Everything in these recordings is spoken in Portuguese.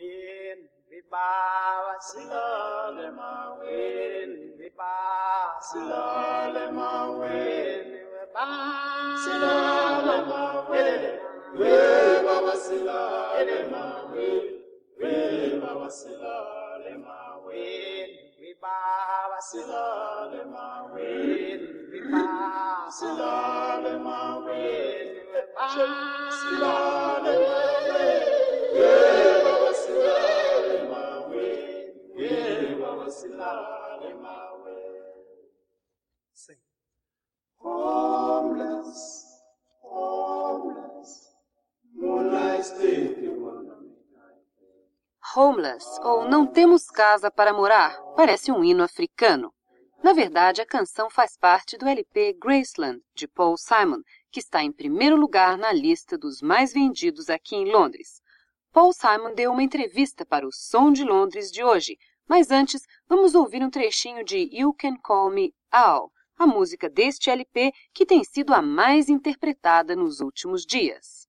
Win vibha silalema win. Vibha silalema win. Vibha silalema win. Vibha silalema win. Sila silalema win. Vibha silalema win vibha silalema win. Vibha silalema Homeless, ou Não Temos Casa para Morar, parece um hino africano. Na verdade, a canção faz parte do LP Graceland, de Paul Simon, que está em primeiro lugar na lista dos mais vendidos aqui em Londres. Paul Simon deu uma entrevista para o Som de Londres de hoje, mas antes vamos ouvir um trechinho de You Can Call Me Al, a música deste LP que tem sido a mais interpretada nos últimos dias.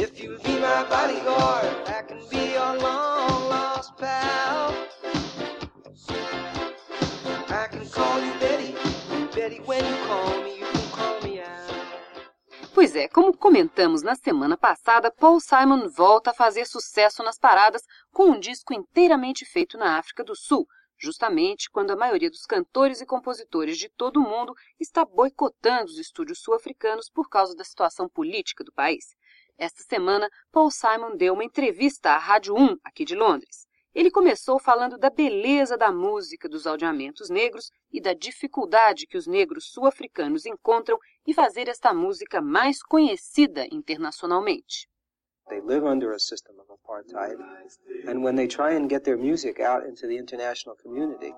If you be my bodyguard, I can be your long lost pal. I can call you Betty, Betty, when you call me. Pois é, como comentamos na semana passada, Paul Simon volta a fazer sucesso nas paradas com um disco inteiramente feito na África do Sul, justamente quando a maioria dos cantores e compositores de todo o mundo está boicotando os estúdios sul-africanos por causa da situação política do país. Esta semana, Paul Simon deu uma entrevista à Rádio 1, aqui de Londres. Ele começou falando da beleza da música dos aldeamentos negros e da dificuldade que os negros sul-africanos encontram em fazer esta música mais conhecida internacionalmente. They live under a system of apartheid, and when they try and get their music out into the international community,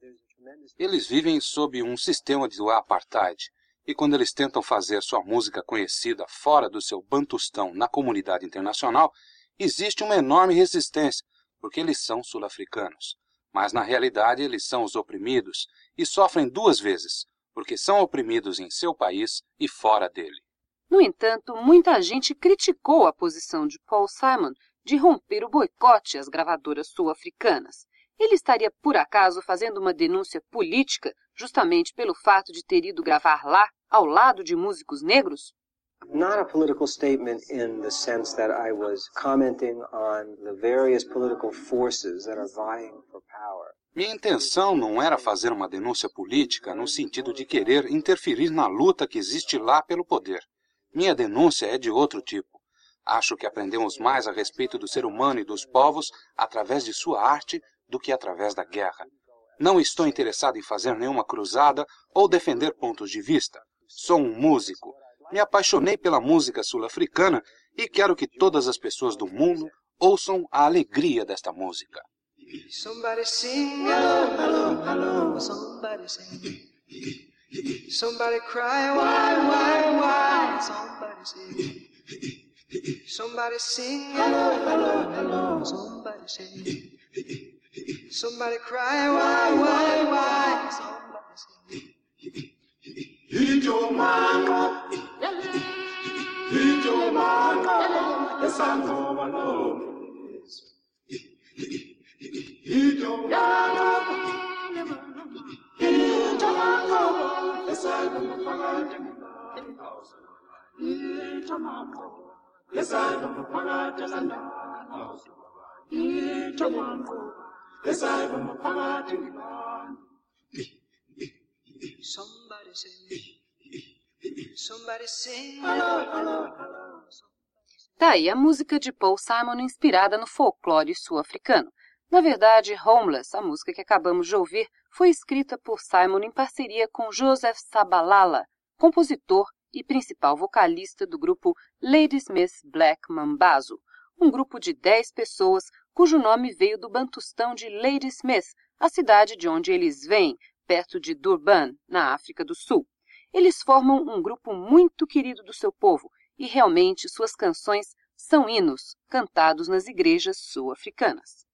there's a tremendous Eles vivem sob um sistema de apartheid e quando eles tentam fazer sua música conhecida fora do seu bantustão na comunidade internacional, existe uma enorme resistência, porque eles são sul-africanos. Mas na realidade eles são os oprimidos e sofrem duas vezes, porque são oprimidos em seu país e fora dele. No entanto, muita gente criticou a posição de Paul Simon de romper o boicote às gravadoras sul-africanas. Ele estaria, por acaso, fazendo uma denúncia política justamente pelo fato de ter ido gravar lá, ao lado de músicos negros? not a political statement in the sense that I was commenting on the various political forces that are vying for power. Minha intenção não era fazer uma denúncia política no sentido de querer interferir na luta que existe lá pelo poder. Minha denúncia é de outro tipo. Acho que aprendemos mais a respeito do ser humano e dos povos através de sua arte do que através da guerra. Não estou interessado em fazer nenhuma cruzada ou defender pontos de vista. Sou um músico. Me apaixonei pela música sul-africana e quero que todas as pessoas do mundo ouçam a alegria desta música. Somebody sing, hello, hello. Somebody sing. Somebody cry, why, why, why? Somebody sing. Somebody sing, hello, hello, hello. Somebody sing. Somebody cry, why, why, why? Somebody. injomanqa injomanqa esangoma lomizwe injomanqa injomanqa esangoma phakathi injomanqa esangoma phakathi esandana injomanqa esangoma phakathi Somebody. Somebody sing. Daí a música de Paul Simon inspirada no folclore sul-africano. Na verdade, Homeless, a música que acabamos de ouvir, foi escrita por Simon em parceria com Joseph Sabalala, compositor e principal vocalista do grupo Ladysmith Black Mambazo, um grupo de 10 pessoas cujo nome veio do Bantustão de Ladysmith, a cidade de onde eles vêm, perto de Durban, na África do Sul. Eles formam um grupo muito querido do seu povo e realmente suas canções são hinos cantados nas igrejas sul-africanas.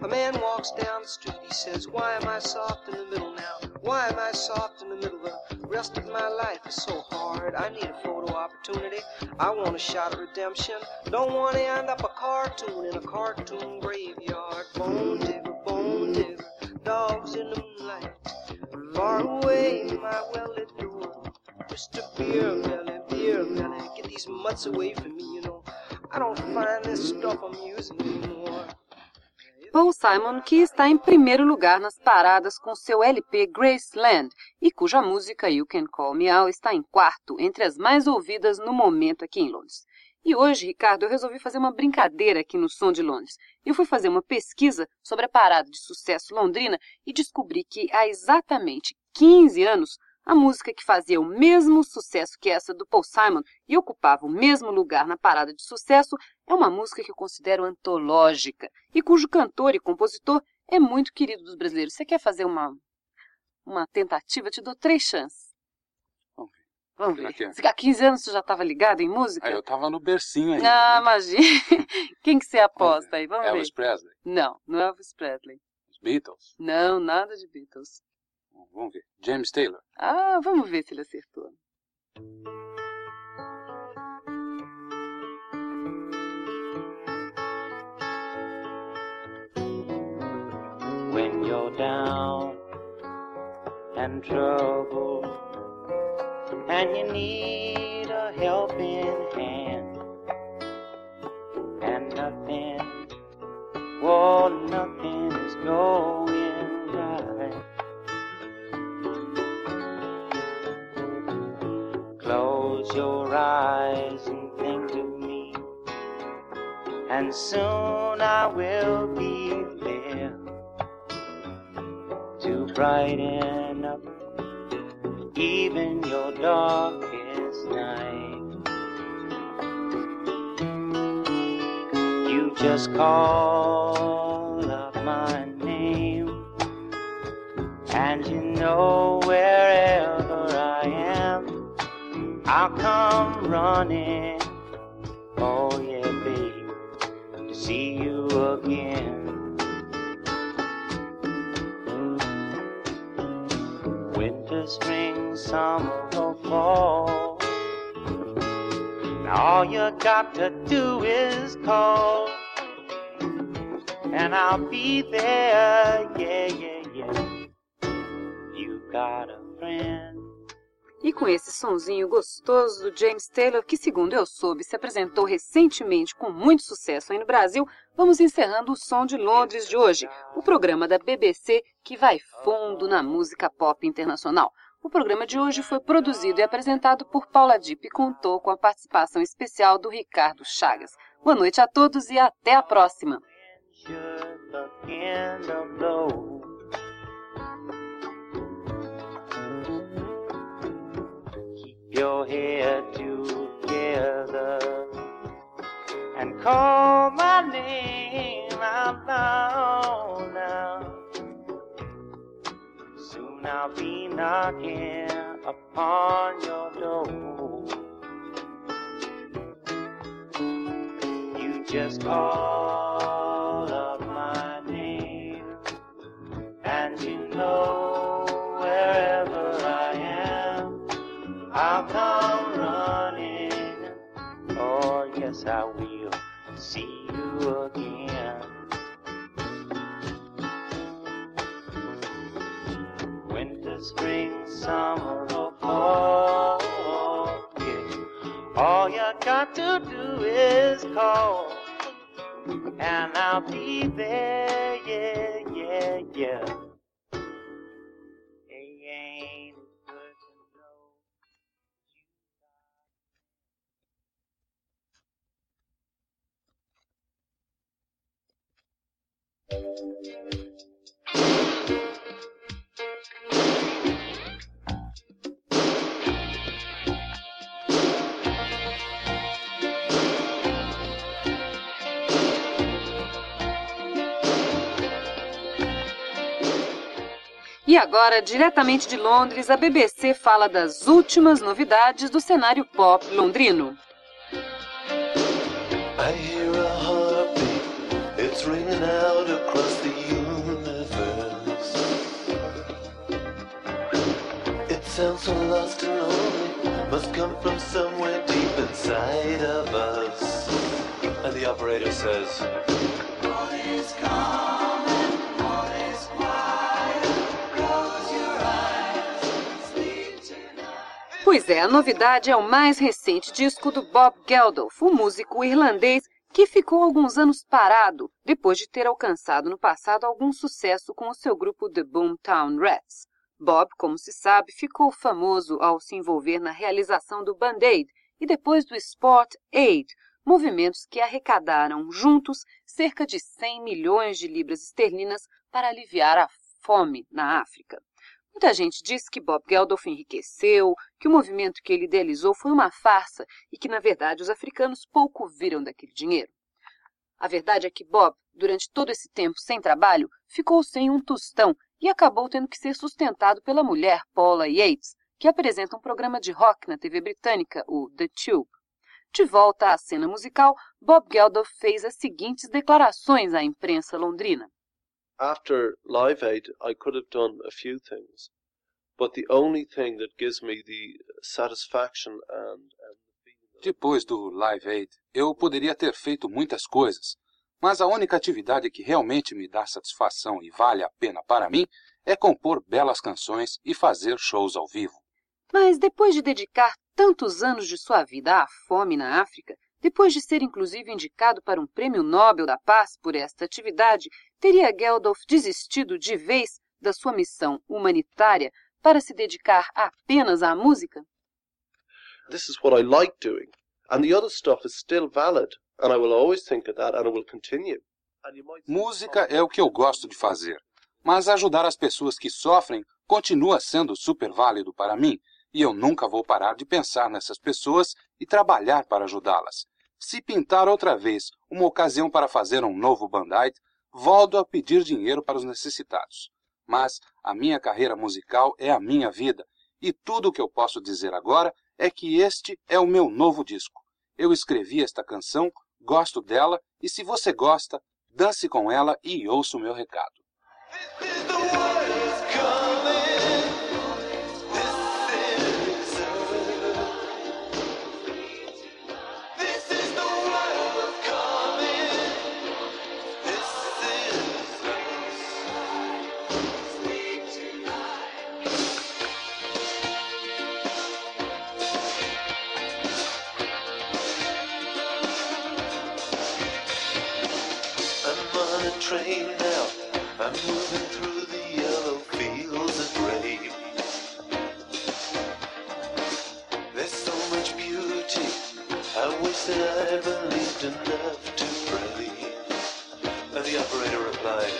A man walks down the street, he says, Why am I soft in the middle now? Why am I soft in the middle? of The rest of my life is so hard. I need a photo opportunity. I want a shot of redemption. Don't want to end up a cartoon in a cartoon graveyard. Bone digger, bone digger, dogs in the moonlight. Far away, my well-lit door. Mr. Beer Belly, Beer Belly, get these mutts away from me, you know. I don't find this stuff amusing anymore. Paul Simon, que está em primeiro lugar nas paradas com seu LP Graceland e cuja música You Can Call Me Out está em quarto entre as mais ouvidas no momento aqui em Londres. E hoje, Ricardo, eu resolvi fazer uma brincadeira aqui no Som de Londres. Eu fui fazer uma pesquisa sobre a parada de sucesso londrina e descobri que há exatamente 15 anos a música que fazia o mesmo sucesso que essa do Paul Simon e ocupava o mesmo lugar na parada de sucesso é uma música que eu considero antológica e cujo cantor e compositor é muito querido dos brasileiros. Você quer fazer uma, uma tentativa? Te dou três chances. Vamos ver. Vamos que é? Há 15 anos você já estava ligado em música? Aí eu tava no bercinho ainda. Ah, né? imagina. Quem que você aposta aí? Vamos Elvis ver. Presley, Não, não é Elvis Presley. os Beatles. Não, nada de Beatles. Vamos ver. James Taylor. Ah, vamos ver se ele acertou. when you're down and troubled and you need a helping hand your eyes and think of me, and soon I will be there to brighten up even your darkest night. You just call up my name, and you know am, I'll come running. Oh, yeah, babe, to see you again. Mm. winter, spring, summer, or fall. All you got to do is call, and I'll be there. Yeah, yeah, yeah. You got a friend. Com esse sonzinho gostoso do James Taylor, que segundo eu soube, se apresentou recentemente com muito sucesso aí no Brasil, vamos encerrando o Som de Londres de hoje, o programa da BBC que vai fundo na música pop internacional. O programa de hoje foi produzido e apresentado por Paula Dipp e contou com a participação especial do Ricardo Chagas. Boa noite a todos e até a próxima! Should the candle blow. Keep your head together and call my name out loud now. Soon I'll be knocking upon your door. You just call All you got to do is call, and I'll be there, yeah. Yeah. He E agora, diretamente de Londres, a BBC fala das últimas novidades do cenário pop londrino. I hear a heartbeat, it's ringing out across the universe. It sounds so lost Pois é, a novidade é o mais recente disco do Bob Geldof, o músico irlandês que ficou alguns anos parado depois de ter alcançado no passado algum sucesso com o seu grupo The Boomtown Rats. Bob, como se sabe, ficou famoso ao se envolver na realização do Band-Aid e depois do Sport Aid, movimentos que arrecadaram juntos cerca de 100 milhões de libras esterlinas para aliviar a fome na África. Muita gente diz que Bob Geldof enriqueceu, que o movimento que ele idealizou foi uma farsa e que, na verdade, os africanos pouco viram daquele dinheiro. A verdade é que Bob, durante todo esse tempo sem trabalho, ficou sem um tostão e acabou tendo que ser sustentado pela mulher Paula Yates, que apresenta um programa de rock na TV britânica, o The Tube. De volta à cena musical, Bob Geldof fez as seguintes declarações à imprensa londrina. After Live Aid, I could have done a few things, but the only thing that gives me the satisfaction and, and Depois do Live Aid, eu poderia ter feito muitas coisas, mas a única atividade que realmente me dá satisfação e vale a pena para mim é compor belas canções e fazer shows ao vivo. Mas depois de dedicar tantos anos de sua vida à fome na África, depois de ser inclusive indicado para um prêmio Nobel da Paz por esta atividade, teria Geldof desistido de vez da sua missão humanitária para se dedicar apenas à música? this is what I like doing, and the other stuff is still valid, and I will always think of that, and it will continue. And you might Música é o que eu gosto de fazer, mas ajudar as pessoas que sofrem continua sendo super válido para mim e eu nunca vou parar de pensar nessas pessoas e trabalhar para ajudá-las. Se pintar outra vez uma ocasião para fazer um novo Band-Aid, volto a pedir dinheiro para os necessitados. Mas a minha carreira musical é a minha vida e tudo o que eu posso dizer agora é que este é o meu novo disco. Eu escrevi esta canção, gosto dela e se você gosta, dance com ela e ouça o meu recado. I wish that I believed enough to believe. And the operator replied,